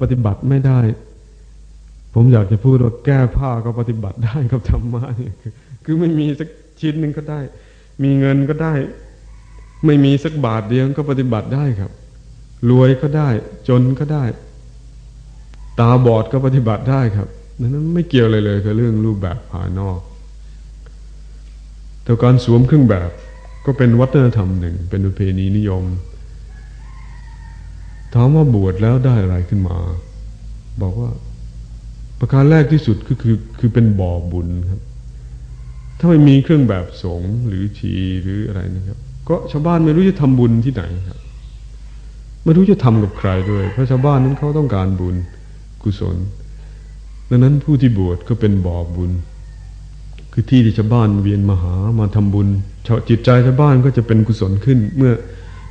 ปฏิบัติไม่ได้ ผมอยากจะพูดว่าแก้ผ้าก็ปฏิบัติได้กับธรรมะเนี่ยคือไม่มีสักชิ้นหนึ่งก็ได้ มีเงินก็ได้ ไม่มีสักบาทเดียวก็ปฏิบัติได้ครับ รวยก็ได้ จนก็ได้ ตาบอดก็ปฏิบัติได้ครับนั้นไม่เกี่ยวเลยเลยกับเรื่องรูปแบบภายนอกแต่การสวมเครื่องแบบก็เป็นวัฒนธรรมหนึ่ง เป็นอุเพณีนิยม ถามว่าบวชแล้วได้อะไรขึ้นมา บอกว่า ประการแรกที่สุดก็คือคือเป็นบ่อบุญครับ ถ้าไม่มีเครื่องแบบสงหรือชีหรืออะไรนะครับ ก็ชาวบ้านไม่รู้จะทำบุญที่ไหนครับไม่รู้จะทำกับใครด้วย เพราะชาวบ้านนั้นเขาต้องการบุญกุศล ดังนั้นผู้ที่บวชก็เป็นบ่อบุญ คือที่ที่ชาวบ้านเวียนมาหามาทำบุญจิตใจชาวบ้านก็จะเป็นกุศลขึ้นเมื่อ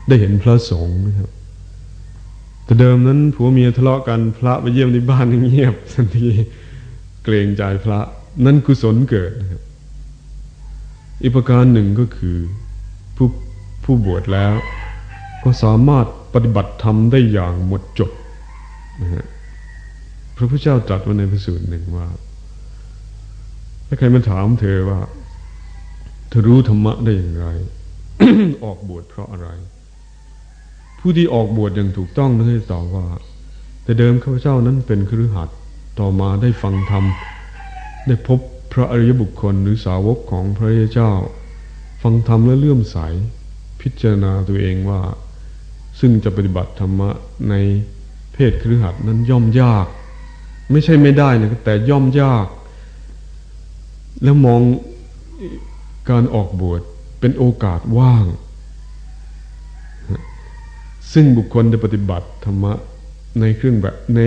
ได้เห็นพระสงฆ์นะครับ แต่เดิมนั้นผัวเมียทะเลาะกันพระไปเยี่ยมในบ้านเงียบทันทีเกรงใจพระ นั่นกุศลเกิดนะครับอีกประการหนึ่งก็คือผู้ผู้บวชแล้ว ก็สามารถปฏิบัติธรรมได้อย่างหมดจดนะฮะพระพุทธเจ้าตรัสไว้ในพระสูตรหนึ่งว่า ถ้าใครมาถามเธอว่า เธอรู้ธรรมะได้อย่างไร ออกบวชเพราะอะไร ผู้ที่ออกบวชอย่างถูกต้องนั้นจะตอบว่า แต่เดิมข้าพเจ้านั้นเป็นครือขัดต่อมาได้ฟังธรรม ได้พบพระอริยบุคคลหรือสาวกของพระเจ้า ฟังธรรมและเลื่อมใส พิจารณาตัวเองว่า ซึ่งจะปฏิบัติธรรมะในเพศครือขัดนั้นย่อมยาก ไม่ใช่ไม่ได้นะแต่ย่อมยาก แล้วมองการออกบวชเป็นโอกาสว่าง ซึ่งบุคคลจะปฏิบัติธรรมะในเครื่องแบบใน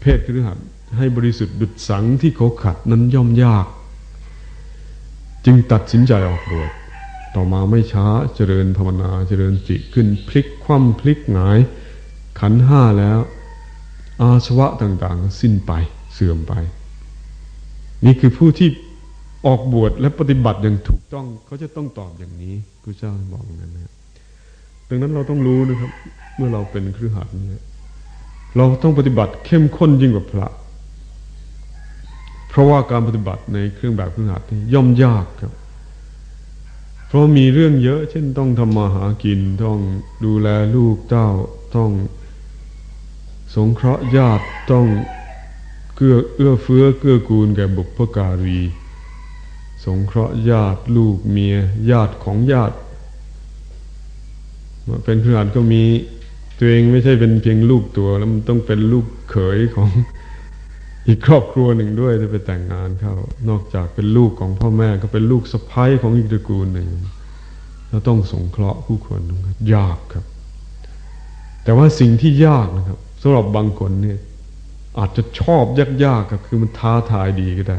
เพศครือขัดให้บริสุทธิ์ดุดสังที่เขาขัดนั้นย่อมยาก จึงตัดสินใจออกบวชต่อมาไม่ช้าเจริญภาวนาเจริญจิตขึ้นพลิกคว่ำพลิกหงาย ขันห้าแล้ว อาสวะต่างๆ สิ้นไปเสื่อมไป นี่คือผู้ที่ออกบวชและปฏิบัติอย่างถูกต้องเขาจะต้องตอบอย่างนี้พระเจ้าบอกอย่างนั้นนะครับ ดังนั้นเราต้องรู้นะครับ เมื่อเราเป็นครือขัดเนี่ยเราต้องปฏิบัติเข้มข้นยิ่งกว่าพระ เพราะว่าการปฏิบัติในเครื่องแบบครือขัดย่อมยากครับ เพราะมีเรื่องเยอะ เช่นต้องทำมาหากินต้องดูแลลูกเต้าต้องสงเคราะห์ญาติต้องเกื้อเอื้อเฟื้อเกื้อกูลแก่บุพการี สงเคราะห์ญาติลูกเมีย ญาติของญาติ เป็นเครือขัดก็มีตัวเองไม่ใช่เป็นเพียงลูกตัว แล้วมันต้องเป็นลูกเขยของอีกครอบครัวหนึ่งด้วยถ้าไปแต่งงานเขานอกจากเป็นลูกของพ่อแม่ก็เป็นลูกสะใภ้ของอีกตระกูลหนึ่งเราต้องสงเคราะห์ผู้คนยากครับ แต่ว่าสิ่งที่ยากนะครับสำหรับบางคนเนี่ยอาจจะชอบยากๆครับคือมันท้าทายดีก็ได้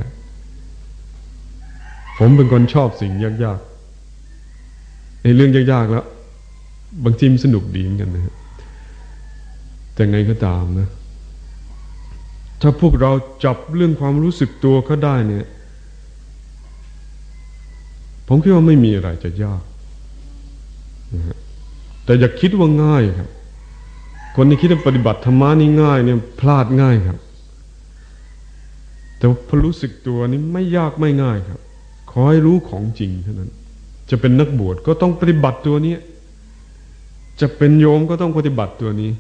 ผมเป็นคนชอบสิ่งยากๆในเรื่องยากๆแล้ว บางทีมันสนุกดีเหมือนกันนะ แต่ไงก็ตามนะ ถ้าพวกเราจับเรื่องความรู้สึกตัวเขาได้เนี่ย ผมคิดว่าไม่มีอะไรจะยากนะฮะแต่อย่าคิดว่าง่ายครับ คนที่คิดว่าปฏิบัติธรรมนี่ง่ายเนี่ยพลาดง่ายครับ แต่พอรู้สึกตัวนี้ไม่ยากไม่ง่ายครับ ขอให้รู้ของจริงเท่านั้น จะเป็นนักบวชก็ต้องปฏิบัติตัวนี้ จะเป็นโยมก็ต้องปฏิบัติตัวนี้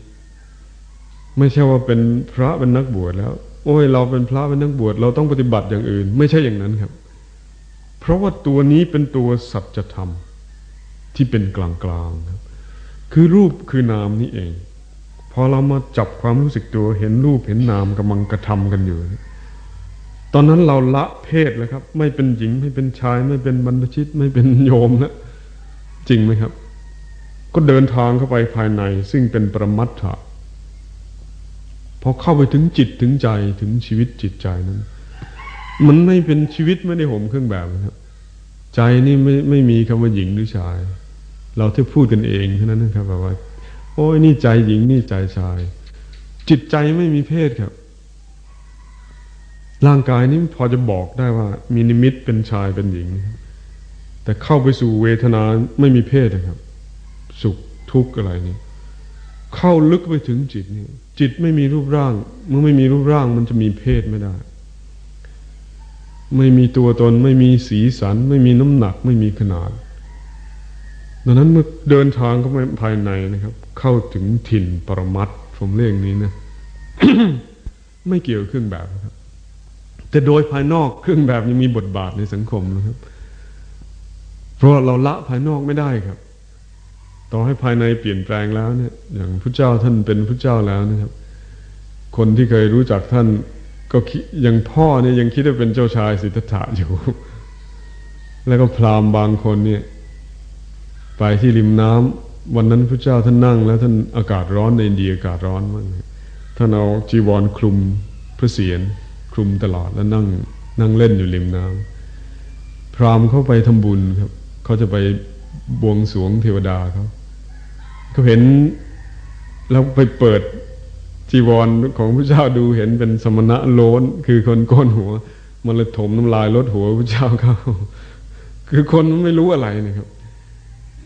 ไม่ใช่ว่าเป็นพระเป็นนักบวชแล้ว โอ้ย เราเป็นพระเป็นนักบวชเราต้องปฏิบัติอย่างอื่น ไม่ใช่อย่างนั้นครับ เพราะว่าตัวนี้เป็นตัวสัจธรรมที่เป็นกลางๆครับ คือรูปคือนามนี่เอง พอเรามาจับความรู้สึกตัวเห็นรูปเห็นนามกำลังกระทำกันอยู่ ตอนนั้นเราละเพศแล้วครับ ไม่เป็นหญิงไม่เป็นชาย ไม่เป็นบรรพชิตไม่เป็นโยมแล้วจริงไหมครับ ก็เดินทางเข้าไปภายในซึ่งเป็นประมัตถะพอเข้าไปถึงจิตถึงใจถึงชีวิตจิตใจนั้น มันไม่เป็นชีวิตไม่ได้ห่มเครื่องแบบนะครับใจนี่ไม่ไม่มีคำว่าหญิงหรือชาย เราที่พูดกันเองเท่านั้นนะครับแบบว่า โอ้ยนี่ใจหญิงนี่ใจชาย จิตใจไม่มีเพศครับ ร่างกายนี้พอจะบอกได้ว่า มีนิมิตเป็นชายเป็นหญิง แต่เข้าไปสู่เวทนาไม่มีเพศนะครับ สุขทุกข์อะไรนี่เข้าลึกไปถึงจิตนี่จิตไม่มีรูปร่าง เมื่อไม่มีรูปร่างมันจะมีเพศไม่ได้ ไม่มีตัวตน ไม่มีสีสัน ไม่มีน้ำหนัก ไม่มีขนาด ดังนั้นเมื่อเดินทางเข้าไปภายในนะครับ เข้าถึงถิ่นปรมัตผมเรียกนี้นะไม่เกี่ยวเครื่องแบบครับ แต่โดยภายนอกเครื่องแบบยังมีบทบาทในสังคมนะครับ เพราะเราละภายนอกไม่ได้ครับ ต่อให้ภายในเปลี่ยนแปลงแล้วเนี่ย อย่างพระเจ้าท่านเป็นพระเจ้าแล้วนะครับ คนที่เคยรู้จักท่าน ก็ยังพ่อเนี่ยยังคิดว่าเป็นเจ้าชายสิทธัตถะอยู่ แล้วก็พราหมณ์บางคนเนี่ย ไปที่ริมน้ำวันนั้นพระเจ้าท่านนั่ง แล้วท่านอากาศร้อนในอินเดียอากาศร้อนมากท่านเอาจีวรคลุมพระเศียรคลุมตลอดแล้วนั่งนั่งเล่นอยู่ริมน้ำพราหมณ์เข้าไปทำบุญครับเขาจะไปบวงสรวงเทวดาเขา เขาเห็นแล้วไปเปิดจีวรของพระเจ้าดูเห็นเป็นสมณะโลนคือคนโกนหัว มันเลยถมน้ำลายลดหัวพระเจ้าเขาคือคนไม่รู้อะไรนะครับ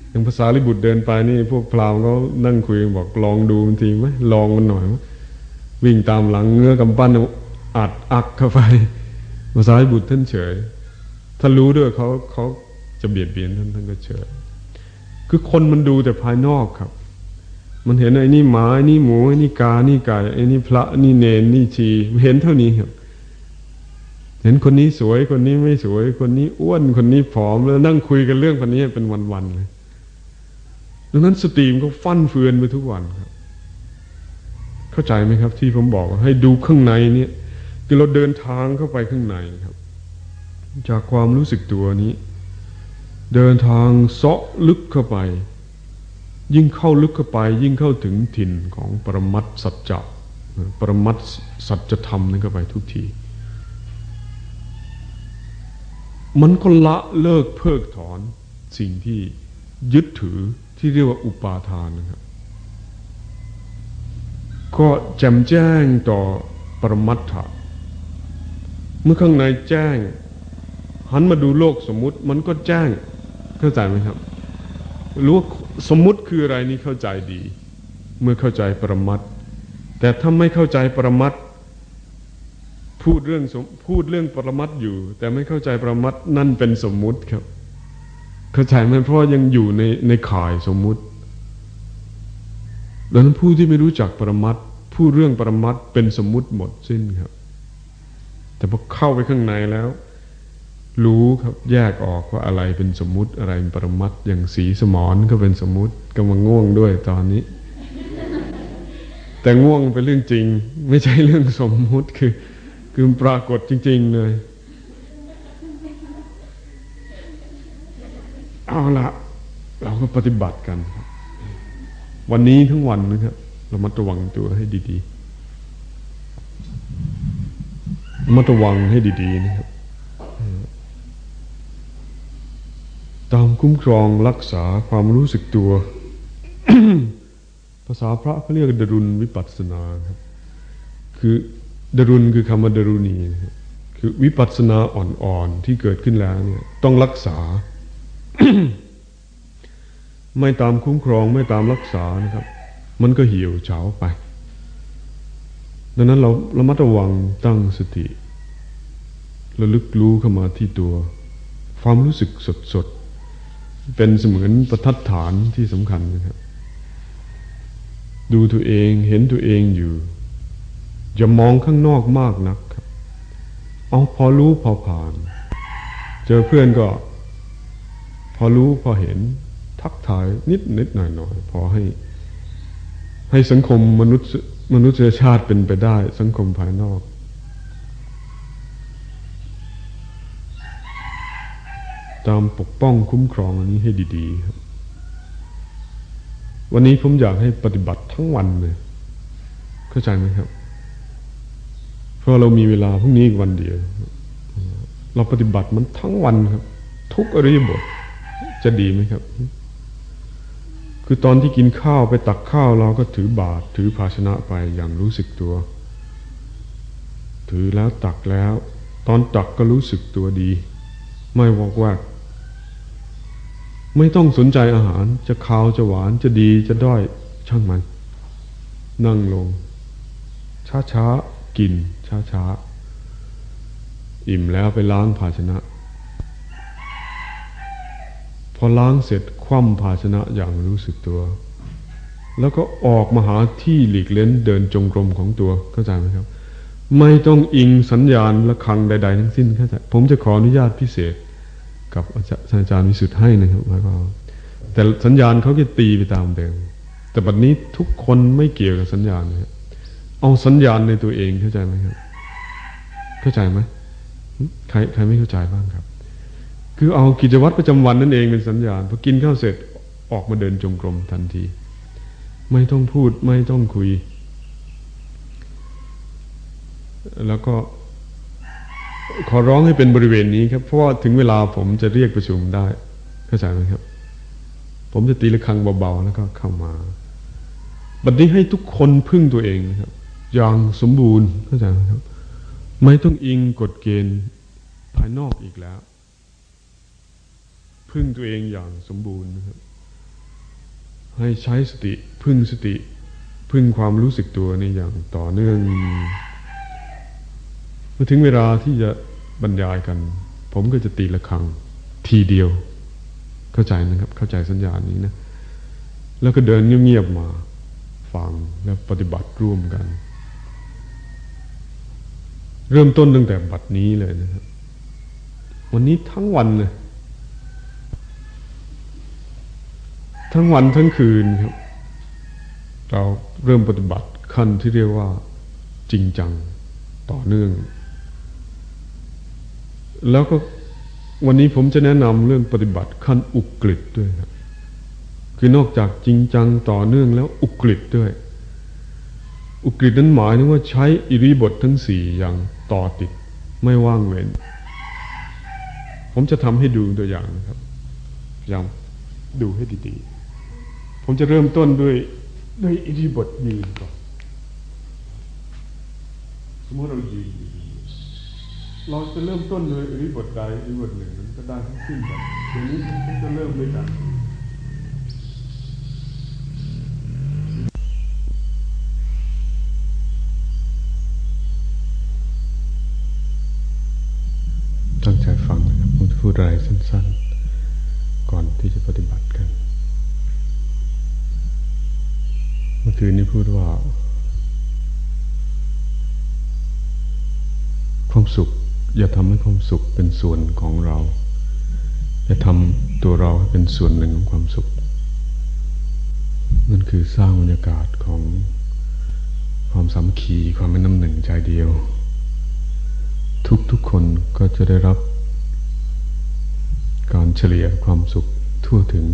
อย่างภาษาลิบุตรเดินไปนี่ พวกพราหมณ์เขานั่งคุยบอกลองดูมันทีไหมลองมันหน่อยวิ่งตามหลังเงื้อกำปั้นอัดอักเข้าไปภาษาลิบุตรท่านเฉยถ้ารู้ด้วยเขาเขาจะเบียดเบียนท่านท่านก็เฉยคือคนมันดูแต่ภายนอกครับ มันเห็นไอ้นี่หมาไอ้นี่หมูไอ้นี่กานี่ไก่ไอ้นี่พระนี่เนนนี่ชีเห็นเท่านี้ครับ เห็นคนนี้สวยคนนี้ไม่สวย คนนี้อ้วนคนนี้ผอมแล้วนั่งคุยกันเรื่องพันนี้เป็นวันๆเลยดังนั้นสตรีมก็ฟั่นเฟือนไปทุกวันครับ เข้าใจไหมครับ ที่ผมบอกให้ดูข้างในเนี่ยคือเราเดินทางเข้าไปข้างในครับ จากความรู้สึกตัวนี้ เดินทางเซาะลึกเข้าไป ยิ่งเข้าลึกเข้าไป ยิ่งเข้าถึงถิ่นของปรมัตสัจจะปรมัตสัจธรรมนั่นเข้าไปทุกที มันก็ละเลิกเพิกถอนสิ่งที่ยึดถือที่เรียกว่าอุปาทานนะครับ ก็แจ่มแจ้งต่อปรมัตถะเมื่อข้างในแจ้ง หันมาดูโลกสมมุติ มันก็แจ้งเข้าใจไหมครับรู้ว่า สมมุติคืออะไรนี่เข้าใจดี เมื่อเข้าใจปรมัตแต่ถ้าไม่เข้าใจปรมัตพูดเรื่องพูดเรื่องปรมัตอยู่ แต่ไม่เข้าใจปรมัตนั่นเป็นสมมุติครับ เข้าใจไหมเพราะยังอยู่ในในข่ายสมมุติดังนั้นผู้ที่ไม่รู้จักปรมัตพูดเรื่องปรมัตเป็นสมมุติหมดสิ้นครับ แต่พอเข้าไปข้างในแล้ว รู้ครับแยกออกว่าอะไรเป็นสมมุติอะไรเป็นปรมัตอย่างสีสมอนก็เป็นสมมุติก็มาง่วงด้วยตอนนี้ แต่ง่วงเป็นเรื่องจริง ไม่ใช่เรื่องสมมุติคือ คือปรากฏจริง ๆ เลยเอาละเราก็ปฏิบัติกันวันนี้ทั้งวันนะครับเรามาระวังตัวให้ดีๆมาระวังให้ดี ๆ นะครับ ตามคุ้มครองรักษาความรู้สึกตัว ภาษาพระเขาเรียกดรุณวิปัสสนาครับ คือดรุณคือคำว่าดรุณีนะครับคือวิปัสสนาอ่อนๆที่เกิดขึ้นแล้วเนี่ยต้องรักษา ไม่ตามคุ้มครองไม่ตามรักษานะครับ มันก็เหี่ยวเฉาไป ดังนั้นเรารามัดระวังตั้งสติระลึกรู้เข้ามาที่ตัว ความรู้สึกสด เป็นเสมือนประทัดฐานที่สำคัญนะครับ ดูตัวเองเห็นตัวเองอยู่อย่ามองข้างนอกมากนักครับ เอาพอรู้พอผ่าน เจอเพื่อนก็ พอรู้พอเห็น ทักทายนิดนิดหน่อยหน่อยพอให้ ให้สังคมมนุษย์มนุษยชาติเป็นไปได้ สังคมภายนอก ตามปกป้องคุ้มครองอันนี้ให้ดีๆครับวันนี้ผมอยากให้ปฏิบัติทั้งวันเลยเข้าใจไหมครับ เพราะเรามีเวลาพรุ่งนี้อีกวันเดียว เราปฏิบัติมันทั้งวันครับ ทุกอริยบทจะดีไหมครับ คือตอนที่กินข้าวไปตักข้าวเราก็ถือบาตรถือภาชนะไปอย่างรู้สึกตัว ถือแล้วตักแล้ว ตอนตักก็รู้สึกตัวดี ไม่วอกแวก ไม่ต้องสนใจอาหารจะขาวจะหวานจะดีจะด้อยช่างมัน นั่งลง ช้าๆกิน ช้าๆอิ่มแล้วไปล้างภาชนะ พอล้างเสร็จคว่ำภาชนะอย่างรู้สึกตัว แล้วก็ออกมาหาที่หลีกเล้นเดินจงกรมของตัวเข้าใจไหมครับ ไม่ต้องอิงสัญญาณและคังใด ๆ ทั้งสิ้นเข้าใจผมจะขออนุญาตพิเศษ กับอาจารย์วิสุทธ์ให้นะครับหมายความแต่สัญญาณเขาก็ตีไปตามเดิม แต่บัดนี้ทุกคนไม่เกี่ยวกับสัญญาณนะเอาสัญญาณในตัวเองเข้าใจไหมครับ เข้าใจไหมใครใครไม่เข้าใจบ้างครับ คือเอากิจวัตรประจำวันนั่นเองเป็นสัญญาณพอกินข้าวเสร็จออกมาเดินจงกรมทันที ไม่ต้องพูดไม่ต้องคุย แล้วก็ ขอร้องให้เป็นบริเวณนี้ครับ เพราะว่าถึงเวลาผมจะเรียกประชุมได้ เข้าใจไหมครับ ผมจะตีระฆังเบาๆแล้วก็เข้ามา บัดนี้ให้ทุกคนพึ่งตัวเองนะครับ อย่างสมบูรณ์เข้าใจไหมครับ ไม่ต้องอิงกฎเกณฑ์ภายนอกอีกแล้ว พึ่งตัวเองอย่างสมบูรณ์นะครับ ให้ใช้สติพึ่งสติ พึ่งความรู้สึกตัวในอย่างต่อเนื่อง เมื่อถึงเวลาที่จะบรรยายกัน ผมก็จะตีละครัง ทีเดียว เข้าใจนะครับ เข้าใจสัญญาณนี้นะ แล้วก็เดินเงียบๆมา ฟังและปฏิบัติร่วมกัน เริ่มต้นตั้งแต่บัดนี้เลยนะครับ วันนี้ทั้งวันเลยทั้งวันทั้งคืนครับ เราเริ่มปฏิบัติขั้นที่เรียกว่าจริงจังต่อเนื่อง แล้วก็วันนี้ผมจะแนะนำเรื่องปฏิบัติขั้นอุกฤษด้วยครับคือนอกจากจริงจังต่อเนื่องแล้วอุกฤษด้วย อุกฤษนั้นหมายถึงว่าใช้อิริบททั้งสี่อย่างต่อติดไม่ว่างเว้น ผมจะทำให้ดูตัวอย่างนะครับอย่างดูให้ดีๆ ผมจะเริ่มต้นด้วยด้วยอิริบทยืนก่อนสมมติเรายืน เราจะเริ่มต้นโดยอริบทใดอริบทหนึ่งนั้นก็ได้ทั้งสิ้นแบบเดี๋ยวนี้จะเริ่มด้วยกันตั้งใจฟังนะครับผมจะพูดอะไรสั้น ๆ ก่อนที่จะปฏิบัติกัน เมื่อคืนนี้พูดว่า ความสุข อย่าทำให้ความสุขเป็นส่วนของเรา อย่าทำตัวเราให้เป็นส่วนหนึ่งของความสุข นั่นคือสร้างบรรยากาศของความสามัคคีความเป็นน้ำหนึ่งใจเดียว ทุกๆคนก็จะได้รับ การเฉลี่ยความสุขทั่วถึง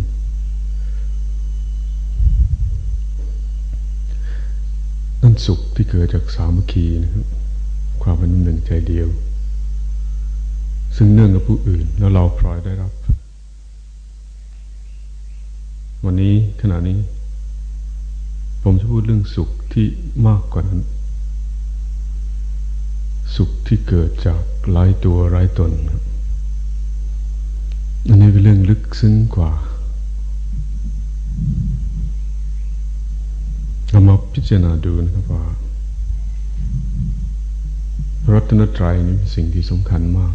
นั่นสุขที่เกิดจากสามัคคีนะครับความเป็นหนึ่งใจเดียว ซึ่งเนื่องกับผู้อื่น แล้วเราพลอยได้รับ วันนี้ขณะนี้ ผมจะพูดเรื่องสุขที่มากกว่านั้น สุขที่เกิดจากไร้ตัวไร้ตนอันนี้เป็นเรื่องลึกซึ้งกว่าเรามาพิจารณาดูนะครับว่ารัตนตรัยนี่เป็นสิ่งที่สำคัญมาก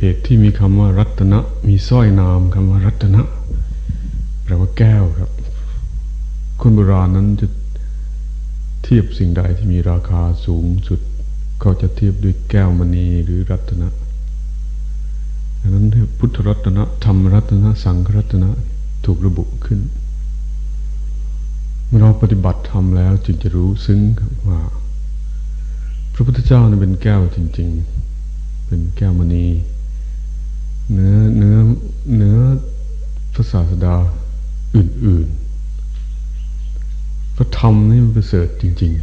เหตุที่มีคำว่ารัตนะ มีสร้อยนามคำว่ารัตนะแปลว่าแก้วครับ คนโบราณนั้นจะเทียบสิ่งใดที่มีราคาสูงสุดก็จะเทียบด้วยแก้วมณีหรือรัตนะดังนั้นพุทธรัตนะธรรมรัตนะสังฆรัตนะถูกระบุขึ้นเมื่อเราปฏิบัติธรรมแล้วจึงจะรู้ซึ้งว่า พระพุทธเจ้าเป็นแก้วจริง ๆ เป็นแก้วมณี เนื้อเนื้อเนื้อพระศาสดาอื่น ๆ พระธรรมนี่มันประเสริฐจริง ๆ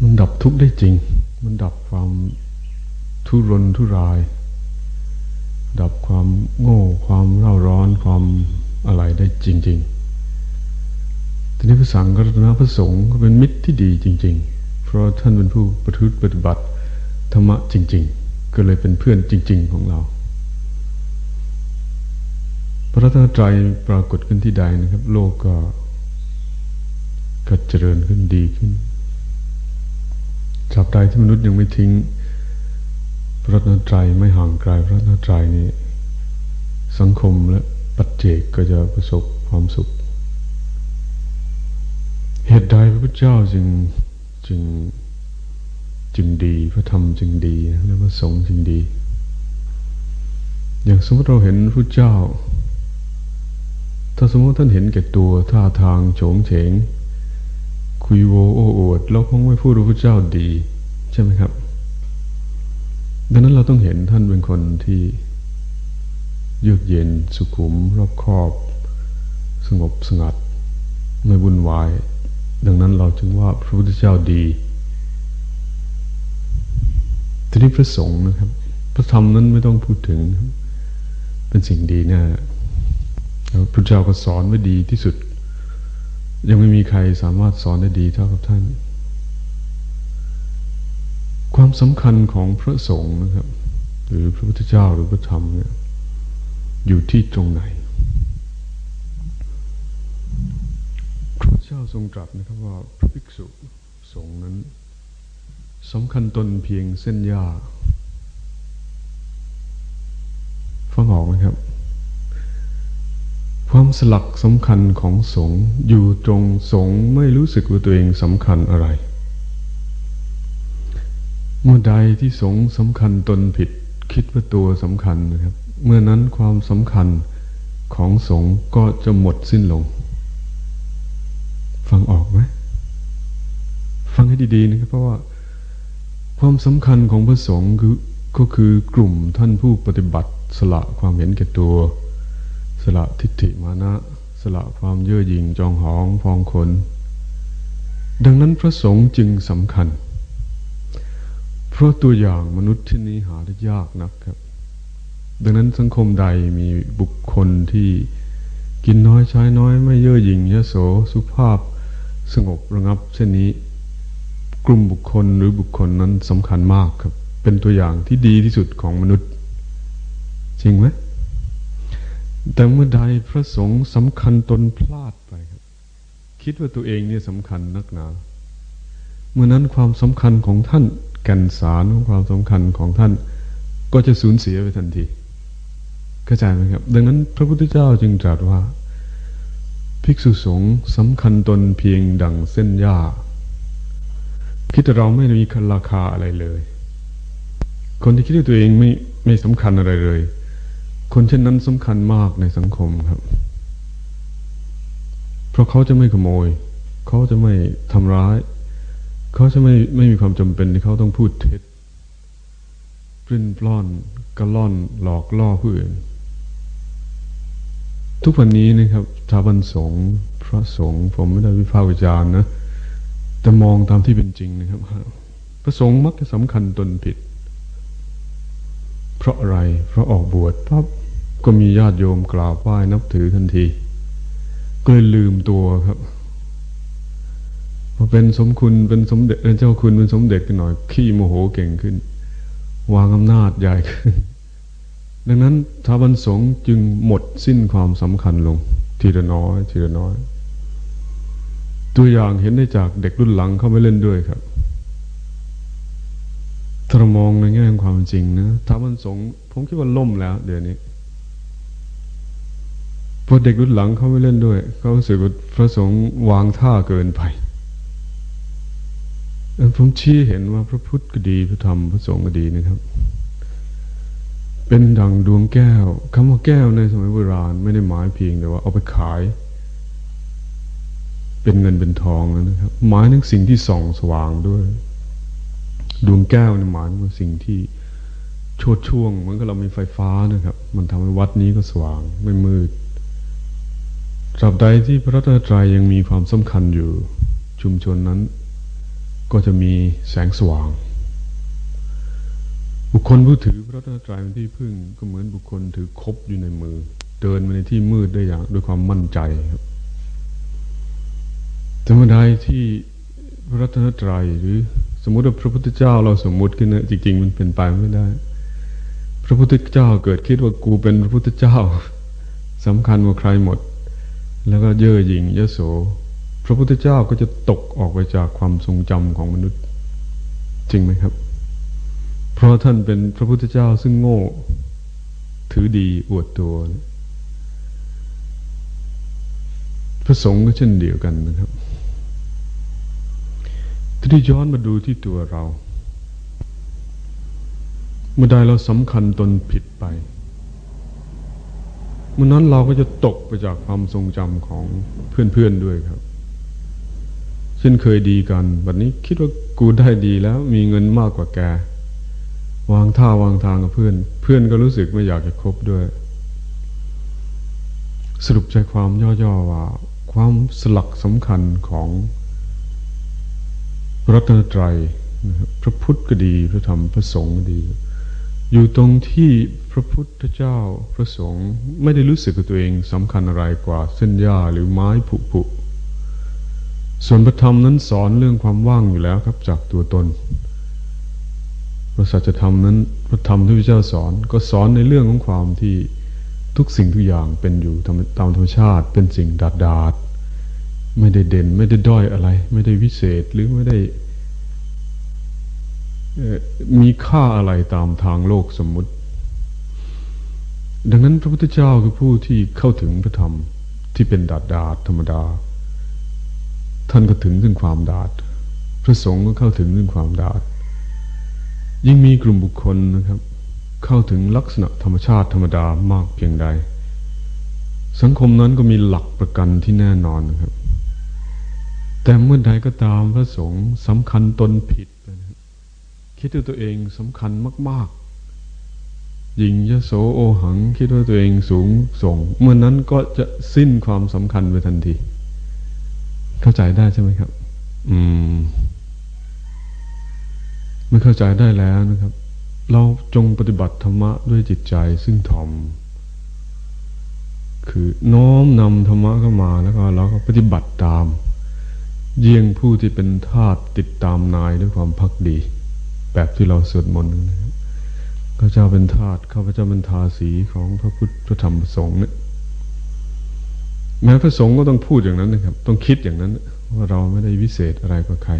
มันดับทุกข์ได้จริง มันดับความทุรนทุราย ดับความโง่ ความเร่าร้อนความอะไรได้จริง ๆ ทีนี้พระสังฆรัตนพระสงฆ์ก็เป็นมิตรที่ดีจริง ๆ เพราะท่านเป็นผู้ประพฤติปฏิบัติธรรมะจริง ๆ ก็เลยเป็นเพื่อนจริง ๆ ของเรา พระรัตนตรัยปรากฏขึ้นที่ใดนะครับ โลกก็ก็เจริญขึ้นดีขึ้นจับใดที่มนุษย์ยังไม่ทิ้ง พระรัตนตรัยไม่ห่างไกลพระรัตนตรัยนี้ สังคมและปัจเจกก็จะประสบความสุข เหตุใดพระพุทธเจ้าจึงจึง จึงดีพระธรรมจึงดีและพระสงฆ์จึงดี อย่างสมมติเราเห็นพระเจ้า ถ้าสมมติท่านเห็นแก่ตัวท่าทางโฉงเฉง คุยโวโอ้อวดเราคงไม่พูดว่าพระเจ้าดี ใช่ไหมครับ ดังนั้นเราต้องเห็นท่านเป็นคนที่เยือกเย็นสุขุม รอบคอบ สงบสงัด ไม่วุ่นวาย ดังนั้นเราจึงว่าพระพุทธเจ้าดี ทีนี้พระสงฆ์นะครับ พระธรรมนั้นไม่ต้องพูดถึงเป็นสิ่งดีนะแล้วพระเจ้าก็สอนไว้ดีที่สุด ยังไม่มีใครสามารถสอนได้ดีเท่ากับท่าน ความสำคัญของพระสงฆ์นะครับ หรือพระพุทธเจ้าหรือพระธรรมเนี่ยอยู่ที่ตรงไหนพระเจ้าทรงตรัสนะครับว่าพระภิกษุสงฆ์นั้น สำคัญตนเพียงเส้นหญ้าฟังออกไหมครับ ความสลักสำคัญของสงอยู่ตรงสงไม่รู้สึกว่าตัวเองสำคัญอะไร เมื่อใดที่สงสำคัญตนผิด คิดว่าตัวสำคัญนะครับ เมื่อนั้นความสำคัญของสงก็จะหมดสิ้นลง ฟังออกไหมฟังให้ดีๆนะครับเพราะว่า ความสำคัญของพระสงฆ์คือก็คือกลุ่มท่านผู้ปฏิบัติสละความเห็นแก่ตัว สละทิฏฐิมานะ สละความเย่อหยิ่งจองหองพองขน ดังนั้นพระสงฆ์จึงสำคัญ เพราะตัวอย่างมนุษย์ที่นี้หาได้ยากนักครับ ดังนั้นสังคมใดมีบุคคลที่กินน้อยใช้น้อยไม่เย่อหยิ่งยโสสุภาพสงบระงับเช่นนี้ กลุ่มบุคคลหรือบุคคลนั้นสำคัญมากครับ เป็นตัวอย่างที่ดีที่สุดของมนุษย์ จริงไหมแต่เมื่อใดพระสงฆ์สำคัญตนพลาดไปครับ คิดว่าตัวเองนี่สำคัญนักหนา เมื่อนั้นความสำคัญของท่านแก่นสารของความสำคัญของท่าน ก็จะสูญเสียไปทันทีเข้าใจไหมครับ ดังนั้นพระพุทธเจ้าจึงตรัสว่า ภิกษุสงฆ์สำคัญตนเพียงดังเส้นหญ้า คิดว่าเราไม่มีราคาอะไรเลย คนที่คิดว่าตัวเองไม่ไม่สำคัญอะไรเลย คนเช่นนั้นสำคัญมากในสังคมครับ เพราะเขาจะไม่ขโมย เขาจะไม่ทำร้าย เขาจะไม่ไม่มีความจำเป็นที่เขาต้องพูดเท็จปริ้นปล้อนกระล่อนหลอกล่อผู้อื่น ทุกวันนี้นะครับชาวบันสงพระสงฆ์ผมไม่ได้วิพากษ์วิจารณ์นะ แต่มองตามที่เป็นจริงนะครับพระสงฆ์มักจะสำคัญตนผิด เพราะอะไร เพราะออกบวชปั๊บก็มีญาติโยมกราบไหว้นับถือทันที ก็เลยลืมตัวครับพอเป็นสมคุณเป็นสมเด็จเจ้าคุณเป็นสมเด็จกันหน่อย ขี้โมโหเก่งขึ้น วางอำนาจใหญ่ขึ้น ดังนั้นชาวบันสงจึงหมดสิ้นความสำคัญลง ทีละน้อย ทีละน้อย ตัวอย่างเห็นได้จากเด็กรุ่นหลังเข้าไปเล่นด้วยครับถ้าเรามองในแง่ของความจริงนะถ้ามันสงผมคิดว่าล่มแล้ว เดี๋ยวนี้พอเด็กรุ่นหลังเขาไม่เล่นด้วย เขารู้สึกว่าพระสงฆ์วางท่าเกินไปผมชี้เห็นว่าพระพุทธก็ดีพระธรรมพระสงฆ์ก็ดีนะครับ เป็นดังดวงแก้วคำว่าแก้วในสมัยโบราณ ไม่ได้หมายเพียงแต่ว่าเอาไปขาย เป็นเงินเป็นทองนะครับ หมายถึงสิ่งที่ส่องสว่างด้วย ดวงแก้วนี่หมายถึงสิ่งที่โชดช่วงเหมือนกับเรามีไฟฟ้านะครับ มันทำให้วัดนี้ก็สว่างไม่มืดตราบใดที่พระรัตนตรัยยังมีความสำคัญอยู่ชุมชนนั้น ก็จะมีแสงสว่าง บุคคลผู้ถือพระรัตนตรัยเป็นที่พึ่งก็เหมือนบุคคลถือคบอยู่ในมือ เดินมาในที่มืดได้อย่างด้วยความมั่นใจครับ ธรรมดาที่พระรัตนตรัยหรือสมมติว่าพระพุทธเจ้าเราสมมติขึ้นนะจริง ๆ มันเป็นไปไม่ได้ พระพุทธเจ้าเกิดคิดว่ากูเป็นพระพุทธเจ้าสำคัญกว่าใครหมด แล้วก็เย่อหยิ่งยโส พระพุทธเจ้าก็จะตกออกไปจากความทรงจำของมนุษย์ จริงไหมครับ เพราะท่านเป็นพระพุทธเจ้าซึ่งโง่ ถือดีอวดตัว พระสงฆ์ก็เช่นเดียวกันนะครับ ที่ย้อนมาดูที่ตัวเรา เมื่อใดเราสำคัญตนผิดไป เมื่อนั้นเราก็จะตกไปจากความทรงจำของเพื่อนๆด้วยครับเช่นเคยดีกันบัดนี้คิดว่ากูได้ดีแล้ว มีเงินมากกว่าแก วางท่าวางทางกับเพื่อน เพื่อนก็รู้สึกไม่อยากจะคบด้วย สรุปใจความย่อๆว่า ความสลักสำคัญของ รัตนตรัยพระพุทธก็ดีพระธรรมพระสงฆ์ก็ดี อยู่ตรงที่พระพุทธเจ้าพระสงฆ์ไม่ได้รู้สึกตัวเองสำคัญอะไรกว่าเส้นหญ้าหรือไม้ผุผุส่วนพระธรรมนั้นสอนเรื่องความว่างอยู่แล้วครับจากตัวตนพระสัจธรรมนั้นพระธรรมที่พระเจ้าสอนก็สอนในเรื่องของความที่ทุกสิ่งทุกอย่างเป็นอยู่ตามธรรมชาติเป็นสิ่งดาดดาด ไม่ได้เด่น ไม่ได้ด้อยอะไร ไม่ได้วิเศษหรือไม่ได้มีค่าอะไรตามทางโลกสมมุติ ดังนั้นพระพุทธเจ้าคือผู้ที่เข้าถึงพระธรรมที่เป็นดาดดาดธรรมดา ท่านก็ถึงถึงความดาดพระสงฆ์ก็เข้าถึงถึงความดาดยิ่งมีกลุ่มบุคคลนะครับ เข้าถึงลักษณะธรรมชาติธรรมดามากเพียงใด สังคมนั้นก็มีหลักประกันที่แน่นอนนะครับ แต่เมื่อใดก็ตามพระสงฆ์สำคัญตนผิด คิดว่าตัวเองสำคัญมากๆยิงยโสโอหัง คิดว่าตัวเองสูงส่ง เมื่อนนั้นก็จะสิ้นความสำคัญไปทันที เข้าใจได้ใช่ไหมครับ อืมไม่เข้าใจได้แล้วนะครับ เราจงปฏิบัติธรรมะด้วยจิตใจซึ่งถ่อมคือน้อมนำธรรมะเข้ามาแล้วก็เราก็ปฏิบัติตาม เยี่ยงผู้ที่เป็นทาสติดตามนายด้วยความพักดี แบบที่เราสวดมนต์นะครับข้าเจ้าเป็นทาสข้าพเจ้าเป็นทาสีของพระพุทธพระธรรมพระสงฆ์เนี่ยแม้พระสงฆ์ก็ต้องพูดอย่างนั้นนะครับ ต้องคิดอย่างนั้น ว่าเราไม่ได้วิเศษอะไรกว่าใคร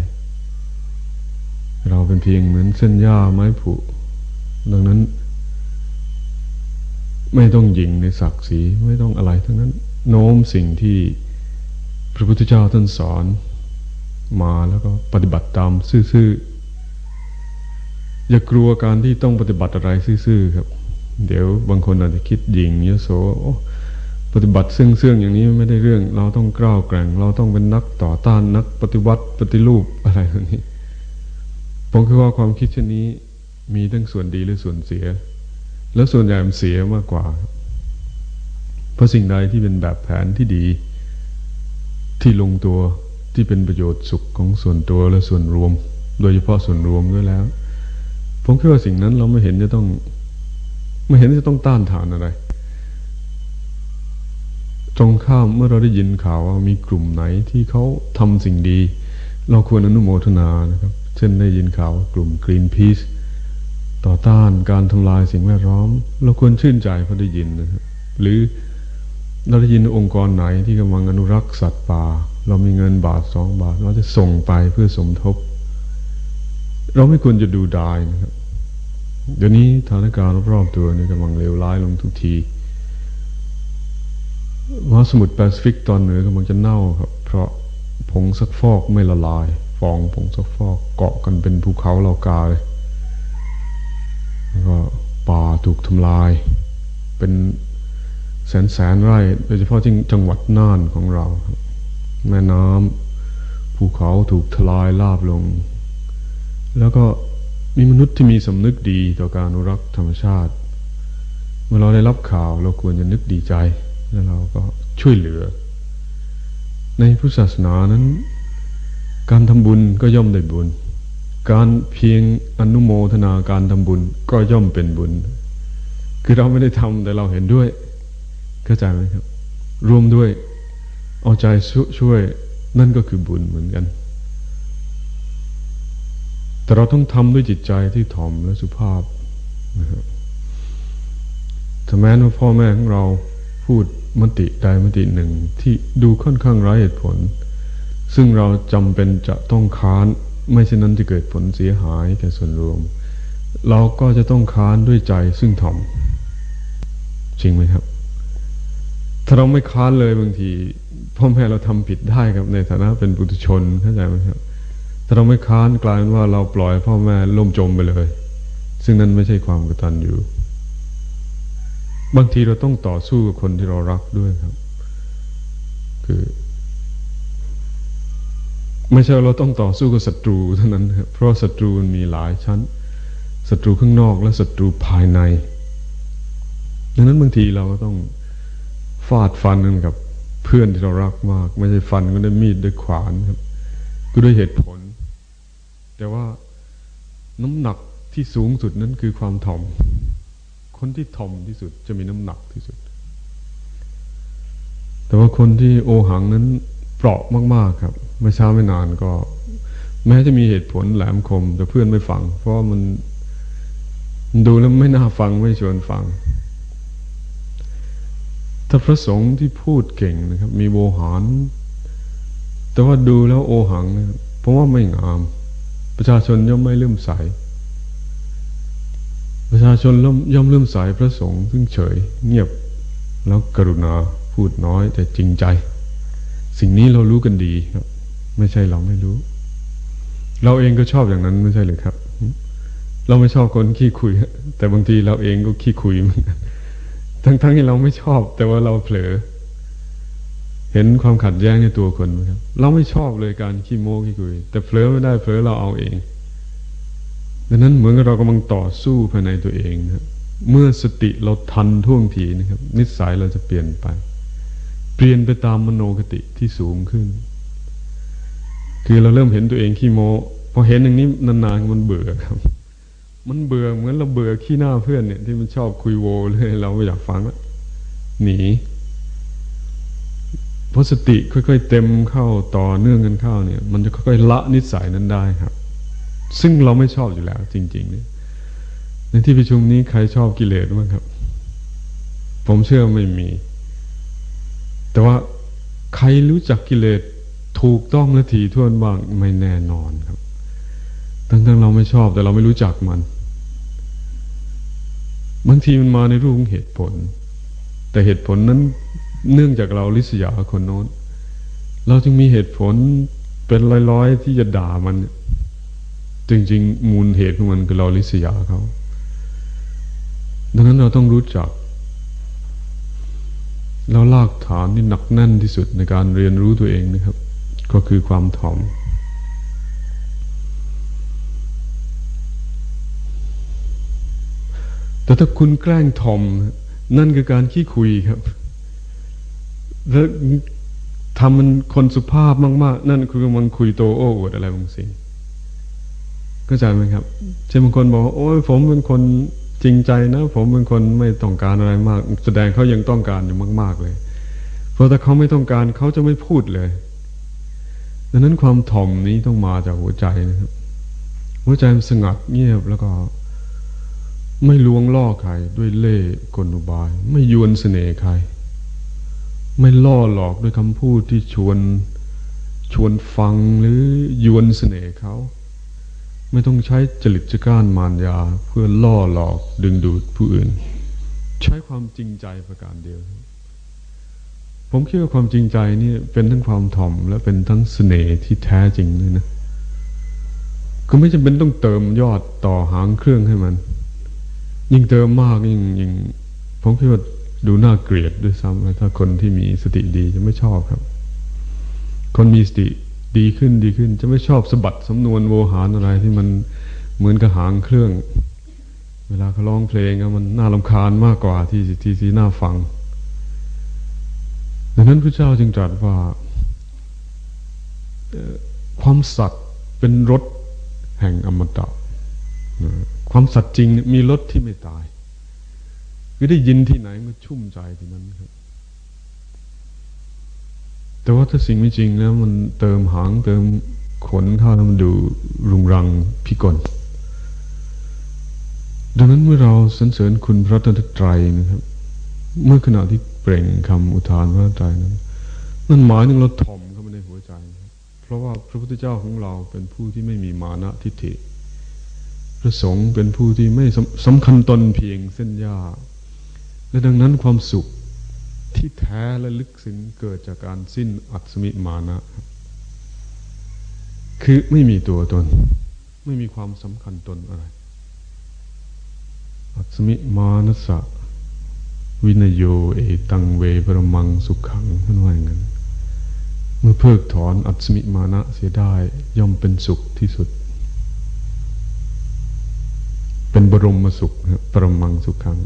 เราเป็นเพียงเหมือนเส้นหญ้าไม้ผุดังนั้น ไม่ต้องยิงในศักดิ์ศรีไม่ต้องอะไรทั้งนั้น โน้มสิ่งที่พระพุทธเจ้าท่านสอน มาแล้วก็ปฏิบัติตามซื่อๆอย่ากลัวการที่ต้องปฏิบัติอะไรซื่อๆครับ เดี๋ยวบางคนอาจจะคิดยิงเยโสปฏิบัติซึ่งเสื่องอย่างนี้ไม่ได้เรื่อง เราต้องกล้าวแกร่ง เราต้องเป็นนักต่อต้านนักปฏิวัติปฏิรูปอะไรแบบนี้ ผมคิดว่าความคิดเช่นนี้มีทั้งส่วนดีและส่วนเสีย แล้วส่วนใหญ่มันเสียมากกว่า เพราะสิ่งใดที่เป็นแบบแผนที่ดี ที่ลงตัว ที่เป็นประโยชน์สุขของส่วนตัวและส่วนรวม โดยเฉพาะส่วนรวมด้วยแล้ว ผมคิดว่าสิ่งนั้นเราไม่เห็นจะต้อง ไม่เห็นจะต้องต้านทานอะไร ตรงข้ามเมื่อเราได้ยินข่าวว่ามีกลุ่มไหนที่เขาทำสิ่งดี เราควรอนุโมทนานะครับ เช่นได้ยินข่าวกลุ่ม Greenpeace ต่อต้านการทำลายสิ่งแวดล้อม เราควรชื่นใจเพราะได้ยินนะครับหรือเราได้ยินองค์กรไหนที่กำลังอนุรักษ์สัตว์ป่า เรามีเงินบาทสองบาท เราจะส่งไปเพื่อสมทบ เราไม่ควรจะดูดายนะครับ เดี๋ยวนี้สถานการณ์รอบๆตัวนี่กำลังเลวร้ายลงทุกทีมหาสมุทรแปซิฟิกตอนเหนือกำลังจะเน่าครับ เพราะผงซักฟอกไม่ละลาย ฟองผงซักฟอกเกาะกันเป็นภูเขาเหล่ากาเลยแล้วก็ป่าถูกทำลาย เป็นแสนแสนไร่โดยเฉพาะที่จังหวัดน่านของเรา แม่น้ำภูเขาถูกทลายลาบลง แล้วก็มีมนุษย์ที่มีสำนึกดีต่อการอนุรักษ์ธรรมชาติ เมื่อเราได้รับข่าวเราควรจะนึกดีใจ แล้วเราก็ช่วยเหลือ ในพุทธศาสนานั้น การทำบุญก็ย่อมได้บุญ การเพียงอนุโมทนาการทำบุญก็ย่อมเป็นบุญ คือเราไม่ได้ทำแต่เราเห็นด้วย เข้าใจไหมครับ รวมด้วย เอาใจช่วยนั่นก็คือบุญเหมือนกัน แต่เราต้องทำด้วยจิตใจที่ถ่อมและสุภาพนะครับถ้าแม้ว่าพ่อแม่ของเราพูดมติใดมติหนึ่งที่ดูค่อนข้างไร้เหตุผล ซึ่งเราจำเป็นจะต้องค้าน ไม่เช่นนั้นจะเกิดผลเสียหายแก่ส่วนรวม เราก็จะต้องค้านด้วยใจซึ่งถ่อม จริงไหมครับ ถ้าเราไม่ค้านเลยบางที พ่อแม่เราทำผิดได้ครับในฐานะเป็นบุตรชนเข้าใจไหมครับ ถ้าเราไม่ค้านกลายเป็นว่าเราปล่อยพ่อแม่ล่มจมไปเลย ซึ่งนั้นไม่ใช่ความกตัญญูบางทีเราต้องต่อสู้กับคนที่เรารักด้วยครับ คือ ไม่ใช่เราต้องต่อสู้กับศัตรูเท่านั้นครับเพราะศัตรูมันมีหลายชั้นศัตรูข้างนอกและศัตรูภายในดังนั้นบางทีเราก็ต้องฟาดฟันกันกับ เพื่อนที่เรารักมาก ไม่ใช่ฟันก็ได้มีดด้วยขวานครับ ก็ด้วยเหตุผล แต่ว่าน้ำหนักที่สูงสุดนั้นคือความถ่อม คนที่ทอมที่สุดจะมีน้ำหนักที่สุด แต่ว่าคนที่โอหังนั้นเปราะมาก ๆ ครับไม่ช้าไม่นานก็ แม้จะมีเหตุผลแหลมคม แต่เพื่อนไม่ฟัง เพราะมันดูแล้วไม่น่าฟังไม่ชวนฟัง ถ้าพระสงฆ์ที่พูดเก่งนะครับ มีโวหาร แต่ว่าดูแล้วโอหังนะเพราะว่าไม่งาม ประชาชนย่อมไม่เลื่อมใส ประชาชนย่อมเลื่อมใสพระสงฆ์ซึ่งเฉย เงียบแล้วกรุณาพูดน้อย แต่จริงใจ สิ่งนี้เรารู้กันดีครับ ไม่ใช่เราไม่รู้ เราเองก็ชอบอย่างนั้นไม่ใช่หรือครับ เราไม่ชอบคนขี้คุย แต่บางทีเราเองก็ขี้คุยเหมือนกัน ทั้งๆที่เราไม่ชอบ แต่ว่าเราเผลอ เห็นความขัดแย้งในตัวคนไหมครับ เราไม่ชอบเลยการขี้โม้ขี้คุย แต่เผลอไม่ได้เผลอเราเอาเองดังนั้นเหมือนกับเรากำลังต่อสู้ภายในตัวเองนะเมื่อสติเราทันท่วงทีนะครับ นิสัยเราจะเปลี่ยนไป เปลี่ยนไปตามมโนคติที่สูงขึ้น คือเราเริ่มเห็นตัวเองขี้โม้พอเห็นอย่างนี้นานๆมันเบื่อครับ มันเบื่อเหมือนเราเบื่อขี้หน้าเพื่อนเนี่ยที่มันชอบคุยโวเลยเราไม่อยากฟังและหนีพอสติค่อยๆเต็มเข้าต่อเนื่องกันเข้าเนี่ย มันจะค่อยๆละนิสัยนั้นได้ครับ ซึ่งเราไม่ชอบอยู่แล้ว จริง ๆ เนี่ย ในที่ประชุมนี้ใครชอบกิเลสบ้างครับ ผมเชื่อไม่มี แต่ว่าใครรู้จักกิเลสถูกต้องและถี่ถ้วนบ้างไม่แน่นอนครับ ทั้งๆเราไม่ชอบแต่เราไม่รู้จักมัน บางทีมันมาในรูปของเหตุผล แต่เหตุผลนั้นเนื่องจากเราลิษยาคนโน้น เราจึงมีเหตุผลเป็นร้อยๆที่จะด่ามัน จริงๆ มูลเหตุของมันคือเราลิษยาเขา ดังนั้นเราต้องรู้จัก เราลากฐานที่หนักแน่นที่สุดในการเรียนรู้ตัวเองนะครับ ก็คือความถ่อม แต่ถ้าคุณแกล้งถ่อม นั่นคือการขี้คุยครับแล้วทำมันคนสุภาพมากๆ นั่นคือมันคุยโตโอ้อวดอะไรบางสิ่งเข้าใจไหมครับเช่นบางคนบอกโอ้ยผมเป็นคนจริงใจนะ ผมเป็นคนไม่ต้องการอะไรมาก แสดงเขายังต้องการอยู่มาก ๆ เลย เพราะถ้าเขาไม่ต้องการเขาจะไม่พูดเลยดังนั้นความถ่อมนี้ต้องมาจากหัวใจนะครับหัวใจมันสงัดเงียบแล้วก็ ไม่ลวงล่อใครด้วยเล่ห์กลอุบาย ไม่ยวนเสน่ห์ใคร ไม่ล่อหลอกด้วยคำพูดที่ชวนชวนฟังหรือยวนเสน่ห์เขาไม่ต้องใช้จริตจัการมารยาเพื่อล่อหลอกดึงดูดผู้อื่น ใช้ความจริงใจประการเดียว ผมคิดว่าความจริงใจนี่เป็นทั้งความถ่อม และเป็นทั้งเสน่ห์ที่แท้จริงเลยนะ ก็ไม่จำเป็นต้องเติมยอดต่อหางเครื่องให้มัน ยิ่งเติมมากยิ่งยิ่งผมคิดว่าดูน่าเกลียดด้วยซ้ำถ้าคนที่มีสติดีจะไม่ชอบครับ คนมีสติดีขึ้นดีขึ้น จะไม่ชอบสะบัดสำนวนโวหารอะไรที่มันเหมือนกระหางเครื่อง เวลาเขาร้องเพลงมันน่าลำคาญมากกว่าที่ที่ที่น่าฟัง ดังนั้นพระเจ้าจึงตรัสว่าความสัตย์เป็นรถแห่งอมตะ ความสัตย์จริงมีรถที่ไม่ตาย คือได้ยินที่ไหนมันชุ่มใจที่นั้นครับ แต่ว่าถ้าสิ่งไม่จริงแล้ว มันเติมหางเติมขนเข้าแล้วมันดูรุงรังพิกลดังนั้นเมื่อเราสรรเสริญคุณพระตนตรัยนะครับ เมื่อขณะที่เปล่งคำอุทานพระใจนั้นนั่นหมายถึงเราถ่อมเข้ามาในหัวใจ เพราะว่าพระพุทธเจ้าของเราเป็นผู้ที่ไม่มีมานะทิฏฐิ พระสงฆ์เป็นผู้ที่ไม่สำคัญตนเพียงเส้นยาและดังนั้นความสุขที่แท้และลึกซึ้งเกิดจากการสิ้นอัศมิมานะ คือไม่มีตัวตน ไม่มีความสำคัญตนอะไร อัศมิมานัสะ วินโยเอตังเวปรมังสุขังท่านว่าอย่างนั้น เมื่อเพิกถอนอัศมิมานะเสียได้ย่อมเป็นสุขที่สุด เป็นบรมสุขปรมังสุขัง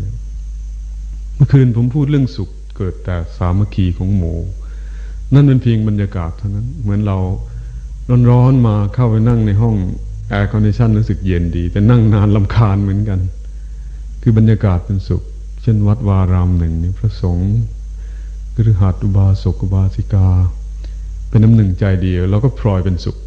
เมื่อคืนผมพูดเรื่องสุขเกิดแต่สามัคคีของหมู่ นั่นเป็นเพียงบรรยากาศเท่านั้น เหมือนเราร้อนๆมาเข้าไปนั่งในห้อง air condition รู้สึกเย็นดี แต่นั่งนานรำคาญเหมือนกัน คือบรรยากาศเป็นสุข เช่นวัดวารามหนึ่งนี่พระสงฆ์หรือหัดอุบาสกอุบาสิกา เป็นน้ำหนึ่งใจเดียว แล้วก็พลอยเป็นสุข